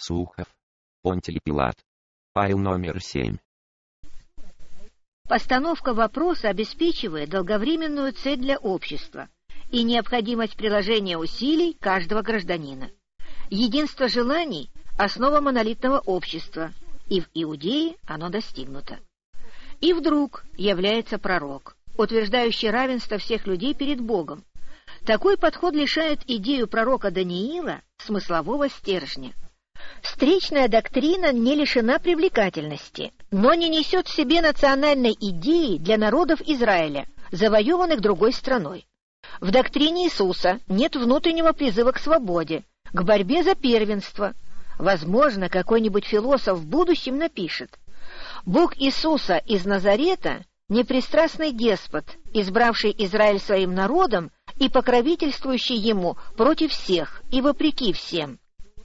Сухов. Понтиль Пилат. Файл номер 7. Постановка вопроса обеспечивает долговременную цель для общества и необходимость приложения усилий каждого гражданина. Единство желаний – основа монолитного общества, и в Иудее оно достигнуто. И вдруг является пророк, утверждающий равенство всех людей перед Богом. Такой подход лишает идею пророка Даниила смыслового стержня – Встречная доктрина не лишена привлекательности, но не несет в себе национальной идеи для народов Израиля, завоеванных другой страной. В доктрине Иисуса нет внутреннего призыва к свободе, к борьбе за первенство. Возможно, какой-нибудь философ в будущем напишет «Бог Иисуса из Назарета — непристрастный деспот, избравший Израиль своим народом и покровительствующий ему против всех и вопреки всем».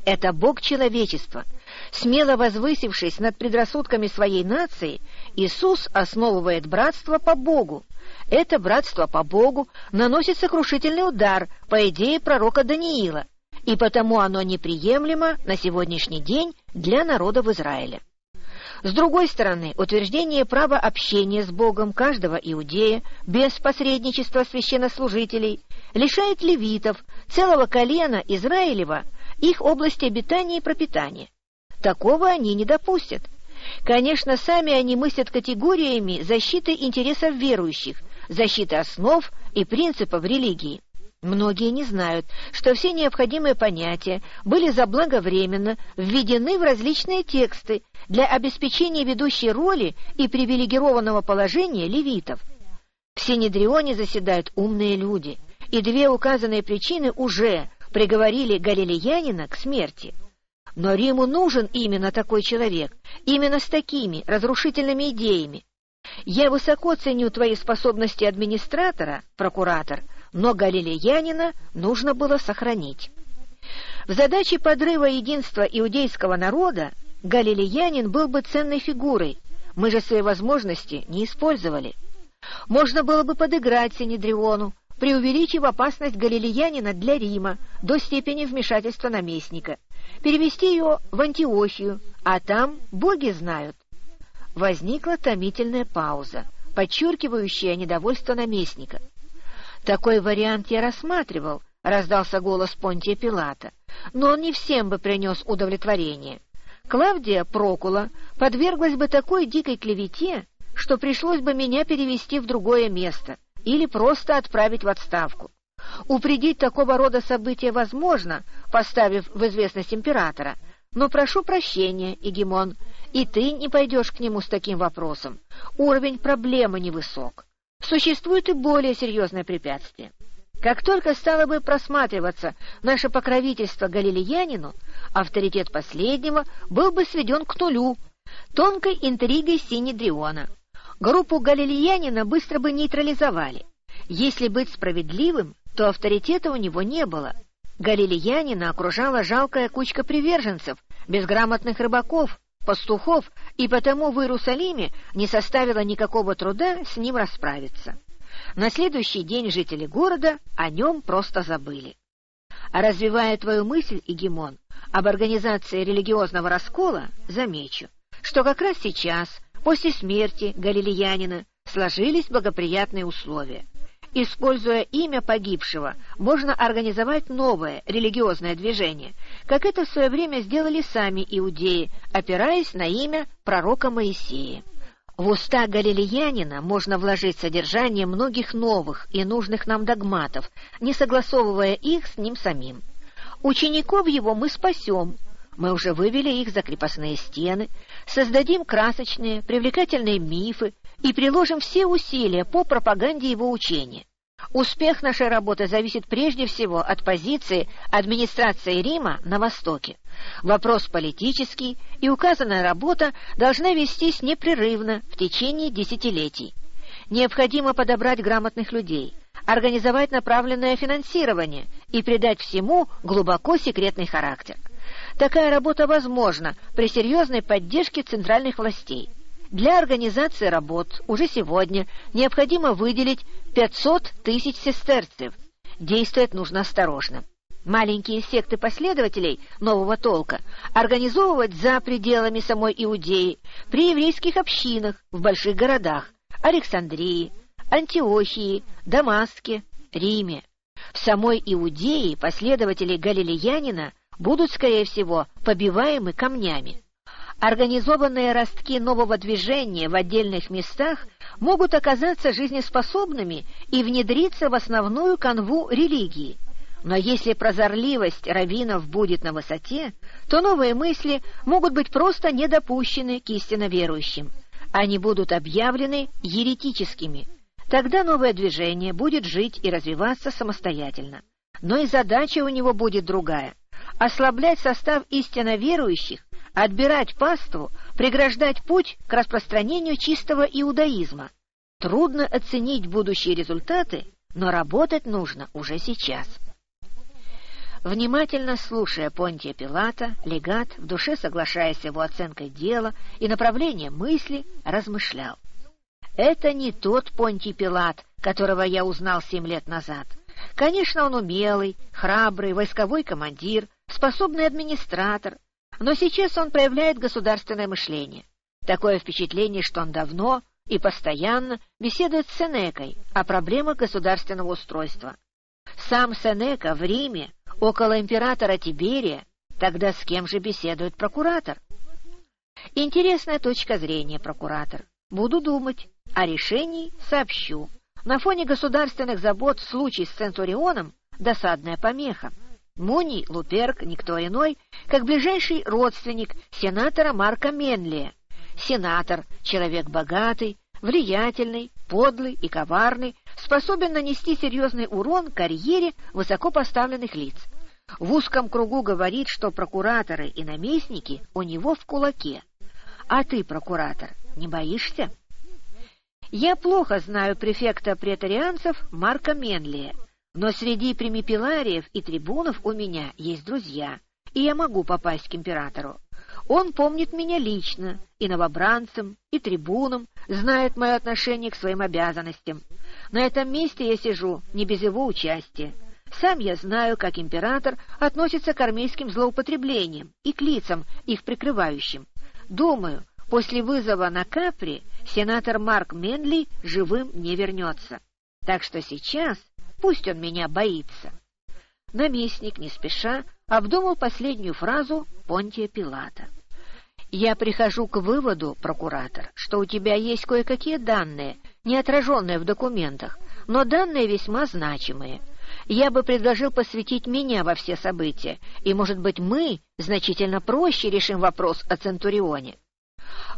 Это Бог человечества. Смело возвысившись над предрассудками своей нации, Иисус основывает братство по Богу. Это братство по Богу наносит сокрушительный удар по идее пророка Даниила, и потому оно неприемлемо на сегодняшний день для народов Израиля. С другой стороны, утверждение права общения с Богом каждого иудея без посредничества священнослужителей лишает левитов, целого колена Израилева, их области обитания и пропитания. Такого они не допустят. Конечно, сами они мыслят категориями защиты интересов верующих, защиты основ и принципов религии. Многие не знают, что все необходимые понятия были заблаговременно введены в различные тексты для обеспечения ведущей роли и привилегированного положения левитов. В Синедрионе заседают умные люди, и две указанные причины уже приговорили галилеянина к смерти. Но Риму нужен именно такой человек, именно с такими разрушительными идеями. Я высоко ценю твои способности администратора, прокуратор, но галилеянина нужно было сохранить. В задаче подрыва единства иудейского народа галилеянин был бы ценной фигурой, мы же свои возможности не использовали. Можно было бы подыграть Синедриону, преувеличив опасность галилеянина для Рима до степени вмешательства наместника, перевести ее в Антиохию, а там боги знают. Возникла томительная пауза, подчеркивающая недовольство наместника. «Такой вариант я рассматривал», — раздался голос Понтия Пилата, «но он не всем бы принес удовлетворение. Клавдия Прокула подверглась бы такой дикой клевете, что пришлось бы меня перевести в другое место» или просто отправить в отставку. Упредить такого рода события возможно, поставив в известность императора, но прошу прощения, Егемон, и ты не пойдешь к нему с таким вопросом. Уровень проблемы невысок. Существует и более серьезное препятствие. Как только стало бы просматриваться наше покровительство галилеянину, авторитет последнего был бы сведен к нулю, тонкой интригой Синедриона. Группу галилеянина быстро бы нейтрализовали. Если быть справедливым, то авторитета у него не было. Галилеянина окружала жалкая кучка приверженцев, безграмотных рыбаков, пастухов, и потому в Иерусалиме не составило никакого труда с ним расправиться. На следующий день жители города о нем просто забыли. А развивая твою мысль, Игимон, об организации религиозного раскола, замечу, что как раз сейчас, После смерти галилеянина сложились благоприятные условия. Используя имя погибшего, можно организовать новое религиозное движение, как это в свое время сделали сами иудеи, опираясь на имя пророка Моисея. В уста галилеянина можно вложить содержание многих новых и нужных нам догматов, не согласовывая их с ним самим. Учеников его мы спасем, мы уже вывели их за крепостные стены, создадим красочные, привлекательные мифы и приложим все усилия по пропаганде его учения. Успех нашей работы зависит прежде всего от позиции администрации Рима на Востоке. Вопрос политический, и указанная работа должна вестись непрерывно в течение десятилетий. Необходимо подобрать грамотных людей, организовать направленное финансирование и придать всему глубоко секретный характер. Такая работа возможна при серьезной поддержке центральных властей. Для организации работ уже сегодня необходимо выделить 500 тысяч сестерцев. Действовать нужно осторожно. маленькие секты последователей нового толка организовывать за пределами самой Иудеи, при еврейских общинах в больших городах Александрии, Антиохии, Дамаске, Риме. В самой Иудее последователи галилеянина будут, скорее всего, побиваемы камнями. Организованные ростки нового движения в отдельных местах могут оказаться жизнеспособными и внедриться в основную канву религии. Но если прозорливость раввинов будет на высоте, то новые мысли могут быть просто недопущены к истинно верующим. Они будут объявлены еретическими. Тогда новое движение будет жить и развиваться самостоятельно. Но и задача у него будет другая — ослаблять состав истинно верующих отбирать паству, преграждать путь к распространению чистого иудаизма. Трудно оценить будущие результаты, но работать нужно уже сейчас. Внимательно слушая Понтия Пилата, легат, в душе соглашаясь с его оценкой дела и направлением мысли, размышлял. Это не тот Понтий Пилат, которого я узнал семь лет назад. Конечно, он умелый, храбрый, войсковой командир, способный администратор, но сейчас он проявляет государственное мышление. Такое впечатление, что он давно и постоянно беседует с Сенекой о проблемах государственного устройства. Сам Сенека в Риме, около императора Тиберия, тогда с кем же беседует прокуратор? Интересная точка зрения, прокуратор. Буду думать, о решении сообщу. На фоне государственных забот случай с Центурионом — досадная помеха. Муний Луперк никто иной, как ближайший родственник сенатора Марка Менлия. Сенатор — человек богатый, влиятельный, подлый и коварный, способен нанести серьезный урон карьере высокопоставленных лиц. В узком кругу говорит, что прокураторы и наместники у него в кулаке. А ты, прокуратор, не боишься? Я плохо знаю префекта претарианцев Марка Менлия, но среди примипелариев и трибунов у меня есть друзья, и я могу попасть к императору. Он помнит меня лично, и новобранцам, и трибунам, знает мое отношение к своим обязанностям. На этом месте я сижу не без его участия. Сам я знаю, как император относится к армейским злоупотреблениям и к лицам, их прикрывающим. Думаю, после вызова на Капри сенатор Марк Менли живым не вернется. Так что сейчас Пусть он меня боится. Наместник, не спеша, обдумал последнюю фразу Понтия Пилата. «Я прихожу к выводу, прокуратор, что у тебя есть кое-какие данные, не отраженные в документах, но данные весьма значимые. Я бы предложил посвятить меня во все события, и, может быть, мы значительно проще решим вопрос о Центурионе.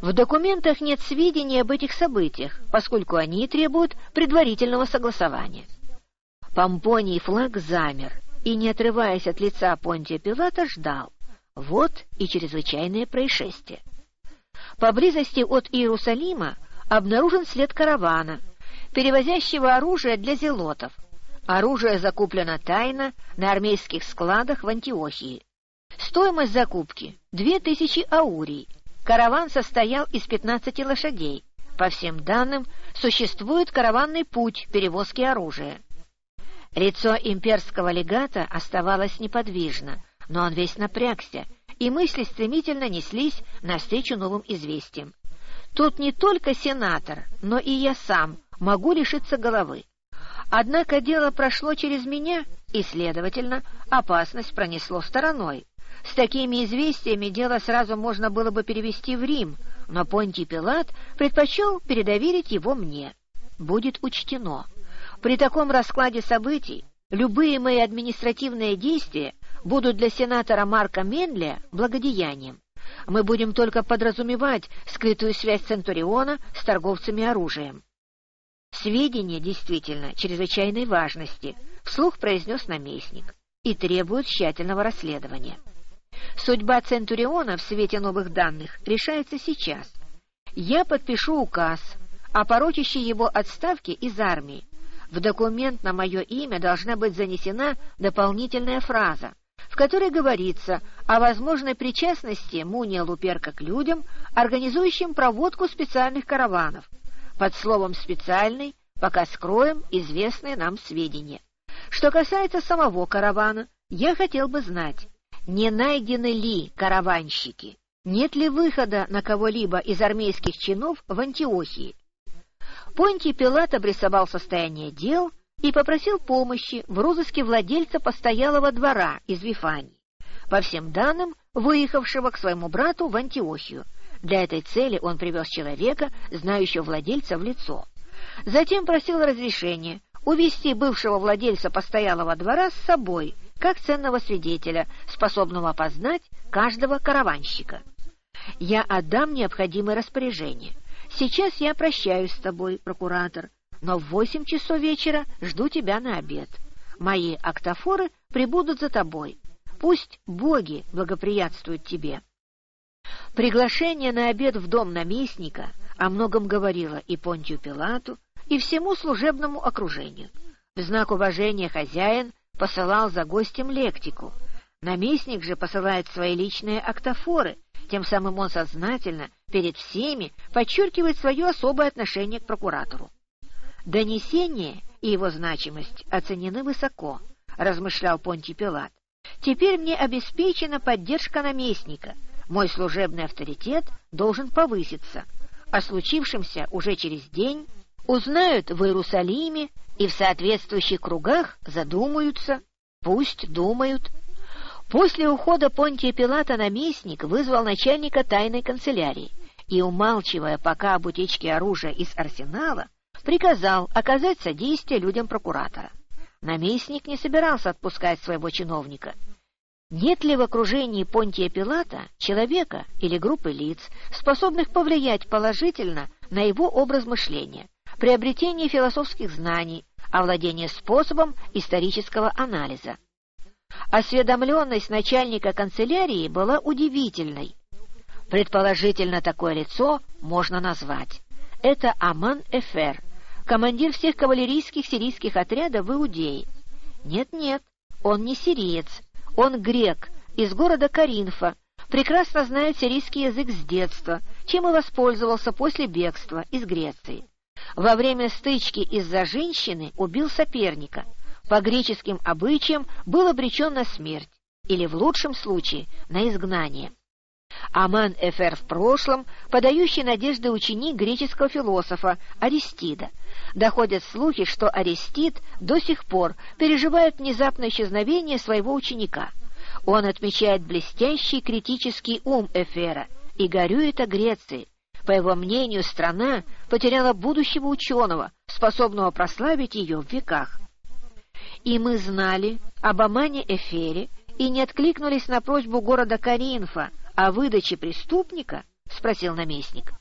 В документах нет сведений об этих событиях, поскольку они требуют предварительного согласования. Помпоний флаг замер и, не отрываясь от лица Понтия Пилата, ждал. Вот и чрезвычайное происшествие. Поблизости от Иерусалима обнаружен след каравана, перевозящего оружие для зелотов. Оружие закуплено тайно на армейских складах в Антиохии. Стоимость закупки — две тысячи аурий. Караван состоял из пятнадцати лошадей. По всем данным, существует караванный путь перевозки оружия. Лицо имперского легата оставалось неподвижно, но он весь напрягся, и мысли стремительно неслись навстречу новым известиям. Тут не только сенатор, но и я сам могу лишиться головы. Однако дело прошло через меня, и, следовательно, опасность пронесло стороной. С такими известиями дело сразу можно было бы перевести в Рим, но Понтий Пилат предпочел передоверить его мне. Будет учтено. При таком раскладе событий любые мои административные действия будут для сенатора Марка Менля благодеянием. Мы будем только подразумевать скрытую связь Центуриона с торговцами оружием. Сведения действительно чрезвычайной важности, вслух произнес наместник, и требуют тщательного расследования. Судьба Центуриона в свете новых данных решается сейчас. Я подпишу указ о порочащей его отставке из армии, в документ на мое имя должна быть занесена дополнительная фраза, в которой говорится о возможной причастности Муния Луперка к людям, организующим проводку специальных караванов. Под словом «специальный» пока скроем известные нам сведения. Что касается самого каравана, Я хотел бы знать, не найдены ли караванщики, нет ли выхода на кого-либо из армейских чинов в Антиохии. Понтий Пилат обрисовал состояние дел и попросил помощи в розыске владельца постоялого двора из Вифании, по всем данным, выехавшего к своему брату в Антиохию. Для этой цели он привез человека, знающего владельца в лицо. Затем просил разрешения увести бывшего владельца постоялого двора с собой, как ценного свидетеля, способного опознать каждого караванщика. Я отдам необходимые распоряжения. Сейчас я прощаюсь с тобой, прокуратор, но в восемь часов вечера жду тебя на обед. Мои актофоры прибудут за тобой. Пусть боги благоприятствуют тебе. Приглашение на обед в дом наместника о многом говорило и Понтию Пилату, и всему служебному окружению. В знак уважения хозяин посылал за гостем лектику. Наместник же посылает свои личные актофоры, тем самым он сознательно перед всеми подчеркивает свое особое отношение к прокуратору. Донесение и его значимость оценены высоко, размышлял Понтий Пилат. Теперь мне обеспечена поддержка наместника, мой служебный авторитет должен повыситься. О случившемся уже через день узнают в Иерусалиме и в соответствующих кругах задумаются, пусть думают. После ухода Понтия Пилата наместник вызвал начальника тайной канцелярии и, умалчивая пока об утечке оружия из арсенала, приказал оказать содействие людям прокуратора. Наместник не собирался отпускать своего чиновника. Нет ли в окружении Понтия Пилата человека или группы лиц, способных повлиять положительно на его образ мышления, приобретение философских знаний, овладение способом исторического анализа? Осведомленность начальника канцелярии была удивительной. Предположительно, такое лицо можно назвать. Это Аман Эфер, командир всех кавалерийских сирийских отрядов в Иудее. Нет-нет, он не сириец, он грек, из города Каринфа, прекрасно знает сирийский язык с детства, чем и воспользовался после бегства из Греции. Во время стычки из-за женщины убил соперника. По греческим обычаям был обречен на смерть, или в лучшем случае на изгнание. Аман Эфер в прошлом, подающий надежды ученик греческого философа Аристида. Доходят слухи, что Аристид до сих пор переживает внезапное исчезновение своего ученика. Он отмечает блестящий критический ум Эфера и горюет о Греции. По его мнению, страна потеряла будущего ученого, способного прославить ее в веках. И мы знали об Амане Эфере и не откликнулись на просьбу города Каринфа о выдаче преступника? — спросил наместник.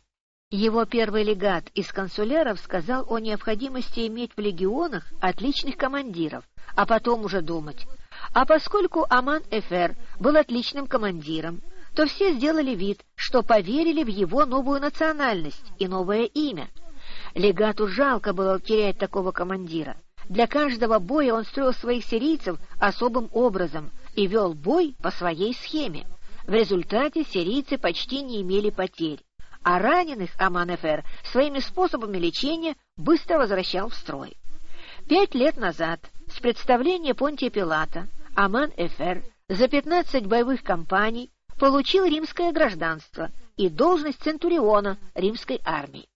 Его первый легат из консуляров сказал о необходимости иметь в легионах отличных командиров, а потом уже думать. А поскольку Аман Эфер был отличным командиром, то все сделали вид, что поверили в его новую национальность и новое имя. Легату жалко было терять такого командира. Для каждого боя он строил своих сирийцев особым образом и вел бой по своей схеме. В результате сирийцы почти не имели потерь, а раненых Аман-Эфер своими способами лечения быстро возвращал в строй. Пять лет назад с представления Понтия Пилата Аман-Эфер за 15 боевых кампаний получил римское гражданство и должность центуриона римской армии.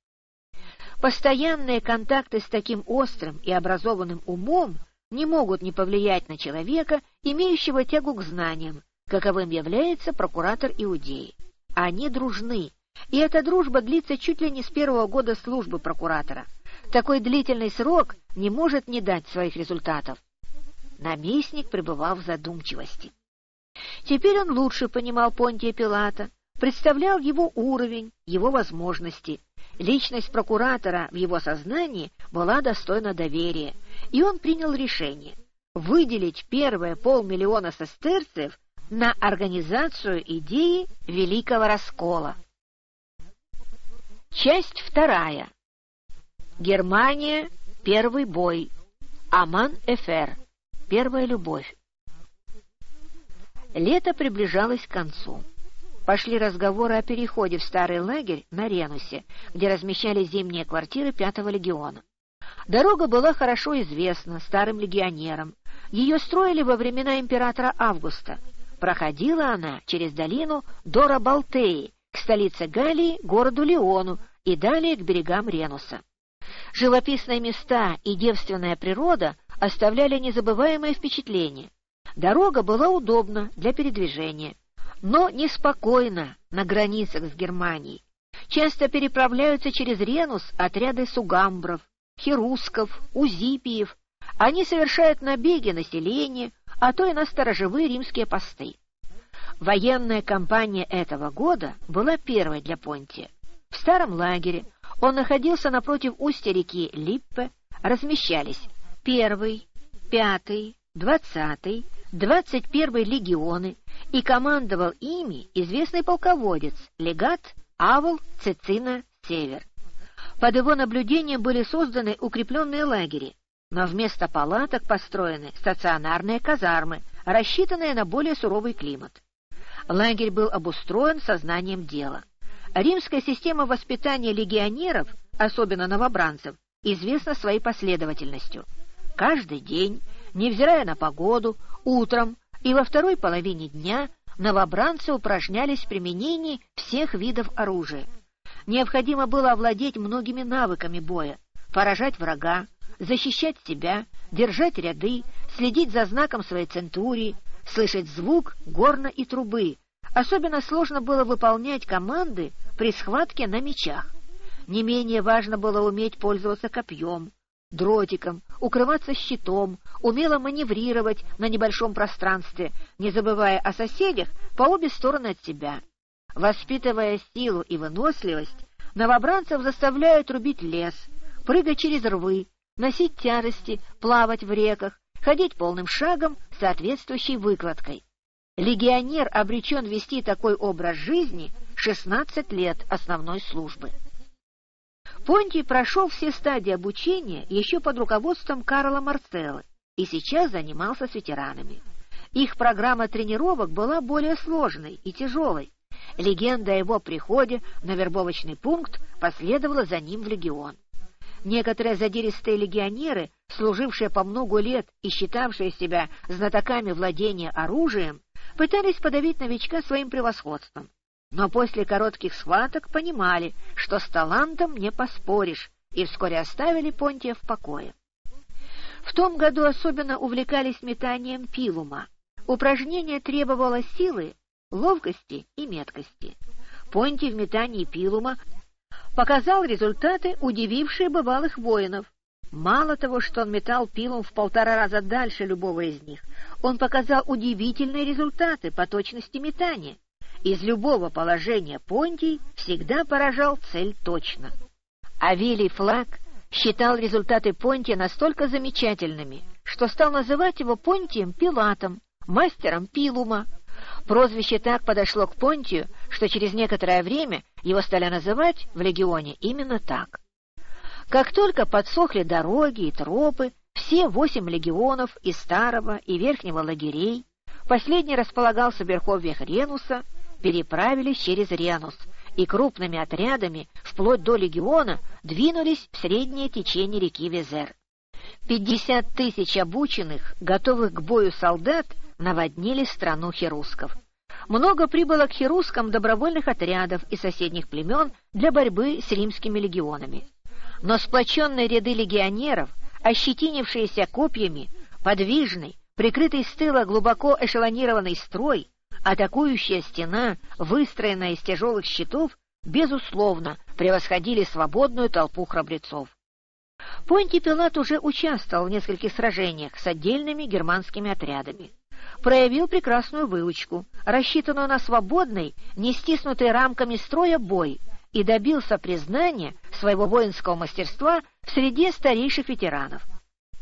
Постоянные контакты с таким острым и образованным умом не могут не повлиять на человека, имеющего тягу к знаниям, каковым является прокуратор Иудеи. Они дружны, и эта дружба длится чуть ли не с первого года службы прокуратора. Такой длительный срок не может не дать своих результатов. Наместник пребывал в задумчивости. Теперь он лучше понимал Понтия Пилата, представлял его уровень, его возможности. Личность прокуратора в его сознании была достойна доверия, и он принял решение выделить первые полмиллиона сестерцев на организацию идеи Великого Раскола. Часть вторая. Германия. Первый бой. Аман-Эфер. Первая любовь. Лето приближалось к концу. Пошли разговоры о переходе в старый лагерь на Ренусе, где размещались зимние квартиры пятого легиона. Дорога была хорошо известна старым легионерам, Ее строили во времена императора Августа. Проходила она через долину до Рабалтеи, к столице Галлии, городу Леону и далее к берегам Ренуса. Живописные места и девственная природа оставляли незабываемое впечатление. Дорога была удобна для передвижения, но неспокойна на границах с Германией. Часто переправляются через Ренус отряды сугамбров, херусков, узипиев. Они совершают набеги населения, а то и на сторожевые римские посты. Военная кампания этого года была первой для Понтия. В старом лагере он находился напротив устья реки Липпе, размещались первый, пятый, двадцатый, двадцать первый легионы, и командовал ими известный полководец, легат Авл Цицина Север. Под его наблюдением были созданы укрепленные лагеря, но вместо палаток построены стационарные казармы, рассчитанные на более суровый климат. Лагерь был обустроен сознанием дела. Римская система воспитания легионеров, особенно новобранцев, известна своей последовательностью. Каждый день, невзирая на погоду, утром и во второй половине дня новобранцы упражнялись в применении всех видов оружия. Необходимо было овладеть многими навыками боя, поражать врага, защищать себя, держать ряды, следить за знаком своей центурии, слышать звук горна и трубы, Особенно сложно было выполнять команды при схватке на мечах. Не менее важно было уметь пользоваться копьем, дротиком, укрываться щитом, умело маневрировать на небольшом пространстве, не забывая о соседях по обе стороны от себя. Воспитывая силу и выносливость, новобранцев заставляют рубить лес, прыгать через рвы, носить тяжести, плавать в реках, ходить полным шагом соответствующей выкладкой. Легионер обречен вести такой образ жизни 16 лет основной службы. Понтий прошел все стадии обучения еще под руководством Карла Марцелла и сейчас занимался с ветеранами. Их программа тренировок была более сложной и тяжелой. Легенда о его приходе на вербовочный пункт последовала за ним в легион. Некоторые задиристые легионеры, служившие по много лет и считавшие себя знатоками владения оружием, пытались подавить новичка своим превосходством, но после коротких схваток понимали, что с талантом не поспоришь, и вскоре оставили Понтия в покое. В том году особенно увлекались метанием пилума. Упражнение требовало силы, ловкости и меткости. Понтий в метании пилума показал результаты, удивившие бывалых воинов. Мало того, что он метал пилум в полтора раза дальше любого из них, он показал удивительные результаты по точности метания. Из любого положения Понтий всегда поражал цель точно. Авелий Флаг считал результаты Понтия настолько замечательными, что стал называть его Понтием Пилатом, мастером Пилума. Прозвище так подошло к Понтию, что через некоторое время его стали называть в легионе именно так. Как только подсохли дороги и тропы, все восемь легионов из Старого и Верхнего лагерей, последний располагался в верховьях Ренуса, переправились через Ренус и крупными отрядами, вплоть до легиона, двинулись в среднее течение реки Везер. Пятьдесят тысяч обученных, готовых к бою солдат, наводнили страну херусков. Много прибыло к херускам добровольных отрядов и соседних племен для борьбы с римскими легионами но сплоченные ряды легионеров, ощетинившиеся копьями, подвижный, прикрытый с тыла глубоко эшелонированный строй, атакующая стена, выстроенная из тяжелых щитов, безусловно, превосходили свободную толпу храбрецов. Понтий Пилат уже участвовал в нескольких сражениях с отдельными германскими отрядами. Проявил прекрасную выучку, рассчитанную на свободный, не стиснутый рамками строя бой, и добился признания своего воинского мастерства в среде старейших ветеранов.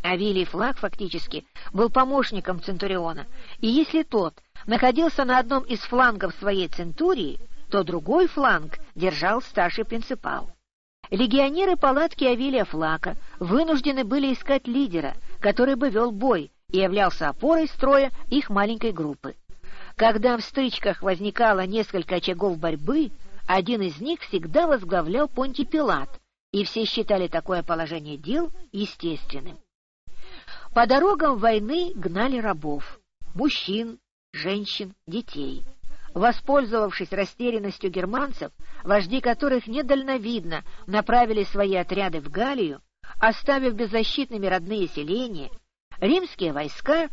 Авилий Флаг фактически был помощником Центуриона, и если тот находился на одном из флангов своей центурии, то другой фланг держал старший принципал. Легионеры палатки Авилия Флака вынуждены были искать лидера, который бы вел бой и являлся опорой строя их маленькой группы. Когда в стычках возникало несколько очагов борьбы, один из них всегда возглавлял Понтий Пилат, и все считали такое положение дел естественным. По дорогам войны гнали рабов, мужчин, женщин, детей. Воспользовавшись растерянностью германцев, вожди которых недальновидно направили свои отряды в Галлию, оставив беззащитными родные селения, римские войска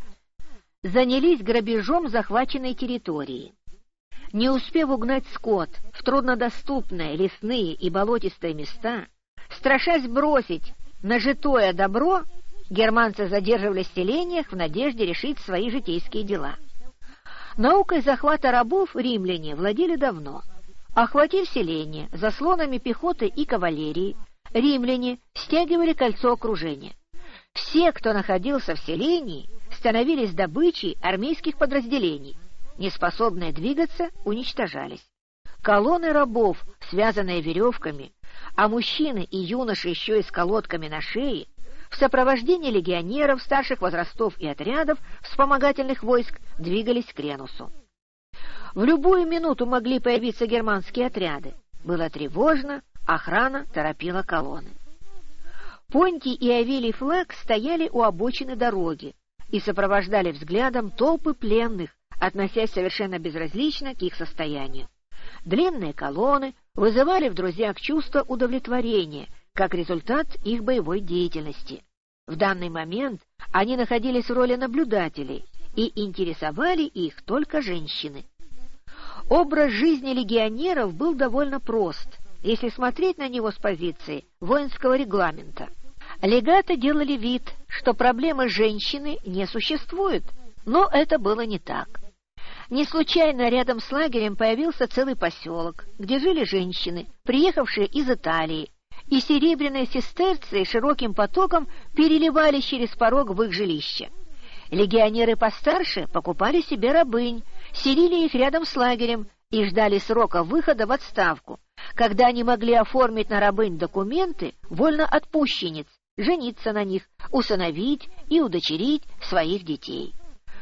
занялись грабежом захваченной территории. Не успев угнать скот в труднодоступные лесные и болотистые места, страшась бросить нажитое добро, германцы задерживались в селениях в надежде решить свои житейские дела. Наукой захвата рабов римляне владели давно. Охватив селение заслонами пехоты и кавалерии, римляне стягивали кольцо окружения. Все, кто находился в селении, становились добычей армейских подразделений, неспособные двигаться, уничтожались. Колонны рабов, связанные веревками, а мужчины и юноши еще и с колодками на шее, в сопровождении легионеров старших возрастов и отрядов вспомогательных войск двигались к Ренусу. В любую минуту могли появиться германские отряды. Было тревожно, охрана торопила колонны. Понтий и Авелий Флаг стояли у обочины дороги и сопровождали взглядом толпы пленных, относясь совершенно безразлично к их состоянию. Длинные колонны вызывали в друзьях чувство удовлетворения, как результат их боевой деятельности. В данный момент они находились в роли наблюдателей, и интересовали их только женщины. Образ жизни легионеров был довольно прост, если смотреть на него с позиции воинского регламента. Легаты делали вид, что проблемы женщины не существует, но это было не так. Не случайно рядом с лагерем появился целый поселок, где жили женщины, приехавшие из Италии, и серебряные сестерцы широким потоком переливались через порог в их жилище. Легионеры постарше покупали себе рабынь, селили их рядом с лагерем и ждали срока выхода в отставку, когда они могли оформить на рабынь документы вольноотпущенниц, жениться на них, усыновить и удочерить своих детей.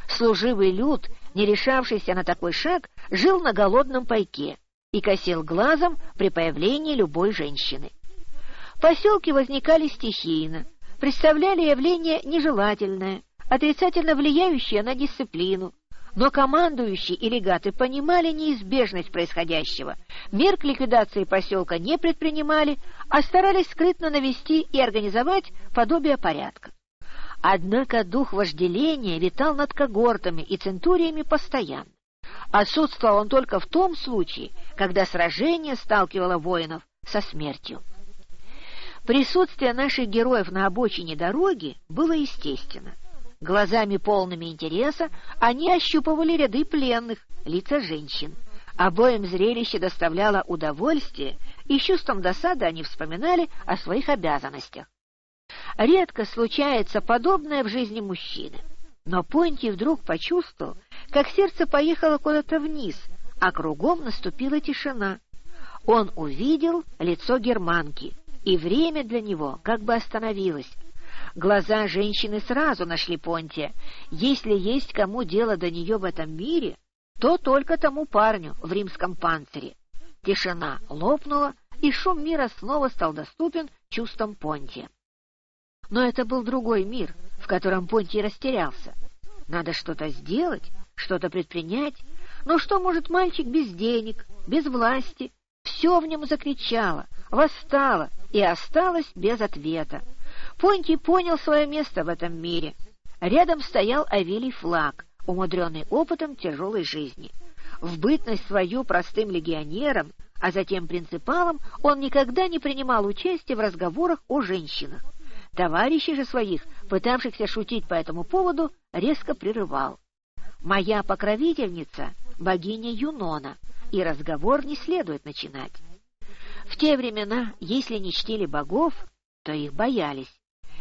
Служивый люд, не решавшийся на такой шаг, жил на голодном пайке и косил глазом при появлении любой женщины. Поселки возникали стихийно, представляли явление нежелательное, отрицательно влияющее на дисциплину, но командующие и легаты понимали неизбежность происходящего, мер к ликвидации поселка не предпринимали, а старались скрытно навести и организовать подобие порядка. Однако дух вожделения витал над когортами и центуриями постоянно. Отсутствовал он только в том случае, когда сражение сталкивало воинов со смертью. Присутствие наших героев на обочине дороги было естественно. Глазами полными интереса они ощупывали ряды пленных, лица женщин. Обоим зрелище доставляло удовольствие, и чувством досады они вспоминали о своих обязанностях. Редко случается подобное в жизни мужчины. Но Понтий вдруг почувствовал, как сердце поехало куда-то вниз, а кругом наступила тишина. Он увидел лицо германки — и время для него как бы остановилось. Глаза женщины сразу нашли Понтия. Если есть кому дело до нее в этом мире, то только тому парню в римском панцире. Тишина лопнула, и шум мира снова стал доступен чувствам Понтия. Но это был другой мир, в котором Понтий растерялся. Надо что-то сделать, что-то предпринять. Но что может мальчик без денег, без власти? Все в нем закричало, восстало и осталась без ответа. Понтий понял свое место в этом мире. Рядом стоял Авелий Флаг, умудренный опытом тяжелой жизни. В бытность свою простым легионером, а затем принципалом, он никогда не принимал участия в разговорах о женщинах. Товарищей же своих, пытавшихся шутить по этому поводу, резко прерывал. «Моя покровительница — богиня Юнона, и разговор не следует начинать. В те времена, если не чтили богов, то их боялись.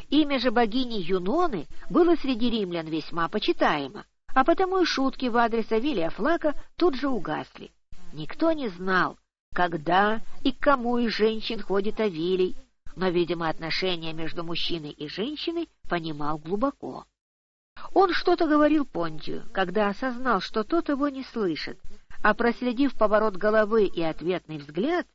Имя же богини Юноны было среди римлян весьма почитаемо, а потому и шутки в адрес Авилия Флака тут же угасли. Никто не знал, когда и к кому из женщин ходит Авилий, но, видимо, отношения между мужчиной и женщиной понимал глубоко. Он что-то говорил Понтию, когда осознал, что тот его не слышит, а проследив поворот головы и ответный взгляд,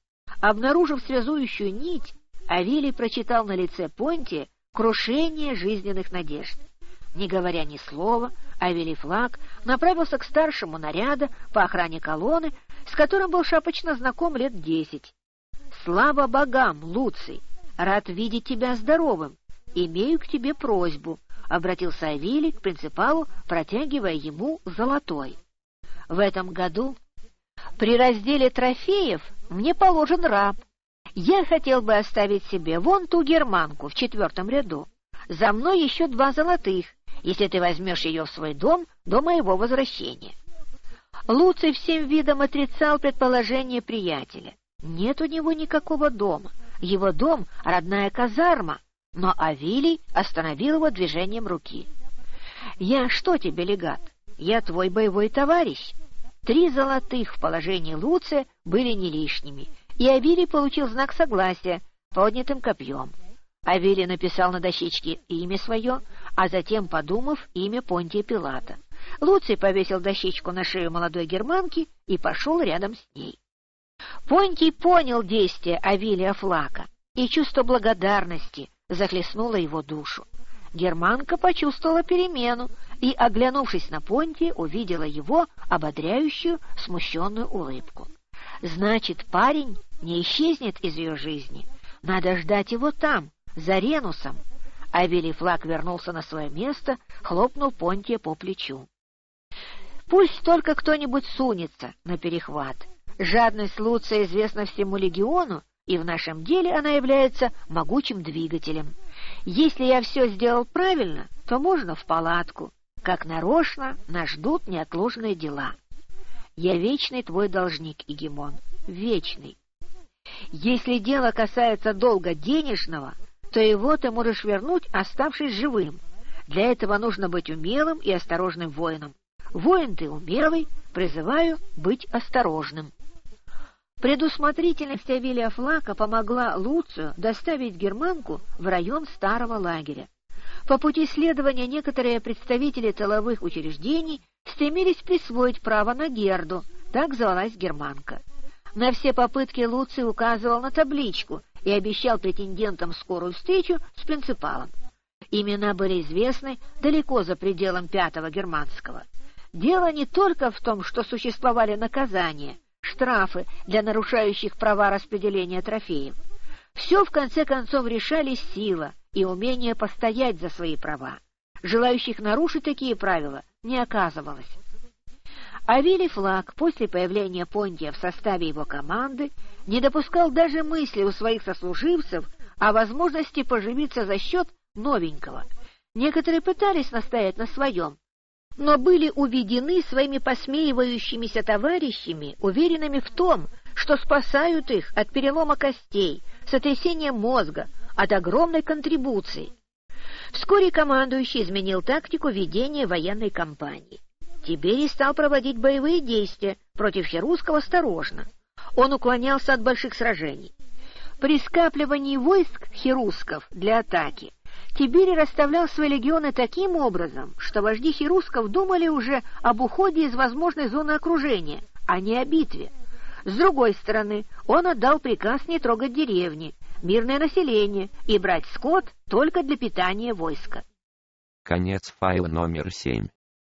Обнаружив связующую нить, Авелий прочитал на лице Понти крушение жизненных надежд. Не говоря ни слова, Авелифлаг направился к старшему наряда по охране колонны, с которым был шапочно знаком лет десять. «Слава богам, Луций! Рад видеть тебя здоровым. Имею к тебе просьбу», — обратился Авелий к принципалу, протягивая ему золотой. «В этом году при разделе трофеев мне положен раб. Я хотел бы оставить себе вон ту германку в четвертом ряду. За мной еще два золотых, если ты возьмешь ее в свой дом до моего возвращения. Луций всем видом отрицал предположение приятеля. Нет у него никакого дома. Его дом — родная казарма, но Авилий остановил его движением руки. «Я что тебе, легат? Я твой боевой товарищ». Три золотых в положении Луция были не лишними, и Авилий получил знак согласия поднятым копьем. Авелий написал на дощечке имя свое, а затем, подумав, имя Понтия Пилата. Луций повесил дощечку на шею молодой германки и пошел рядом с ней. Понтий понял действие Авилия Флака, и чувство благодарности захлестнуло его душу. Германка почувствовала перемену и, оглянувшись на Понтия, увидела его ободряющую, смущенную улыбку. Значит, парень не исчезнет из ее жизни. Надо ждать его там, за Ренусом. А Велифлаг вернулся на свое место, хлопнул Понтия по плечу. Пусть только кто-нибудь сунется на перехват. Жадность Луция известна всему легиону, и в нашем деле она является могучим двигателем. Если я все сделал правильно, то можно в палатку. Как нарочно нас ждут неотложные дела. Я вечный твой должник, Игимон, вечный. Если дело касается долга денежного, то его ты можешь вернуть, оставшись живым. Для этого нужно быть умелым и осторожным воином. Воин ты умелый, призываю быть осторожным. Предусмотрительность Авелия Флака помогла Луцию доставить германку в район старого лагеря. По пути следования некоторые представители тыловых учреждений стремились присвоить право на Герду, так звалась германка. На все попытки Луций указывал на табличку и обещал претендентам скорую встречу с принципалом. Имена были известны далеко за пределом пятого германского. Дело не только в том, что существовали наказания, штрафы для нарушающих права распределения трофеев. Все, в конце концов, решали сила и умение постоять за свои права. Желающих нарушить такие правила не оказывалось. Авилий Флаг после появления Понтия в составе его команды не допускал даже мысли у своих сослуживцев о возможности поживиться за счет новенького. Некоторые пытались настоять на своем, но были уведены своими посмеивающимися товарищами, уверенными в том, что спасают их от перелома костей, сотрясения мозга, от огромной контрибуции. Вскоре командующий изменил тактику ведения военной кампании. Тиберий стал проводить боевые действия против Херусского осторожно. Он уклонялся от больших сражений. При скапливании войск херусков для атаки Тиберий расставлял свои легионы таким образом, что вожди херусков думали уже об уходе из возможной зоны окружения, а не о битве. С другой стороны, он отдал приказ не трогать деревни, мирное население и брать скот только для питания войска. Конец файла номер семь.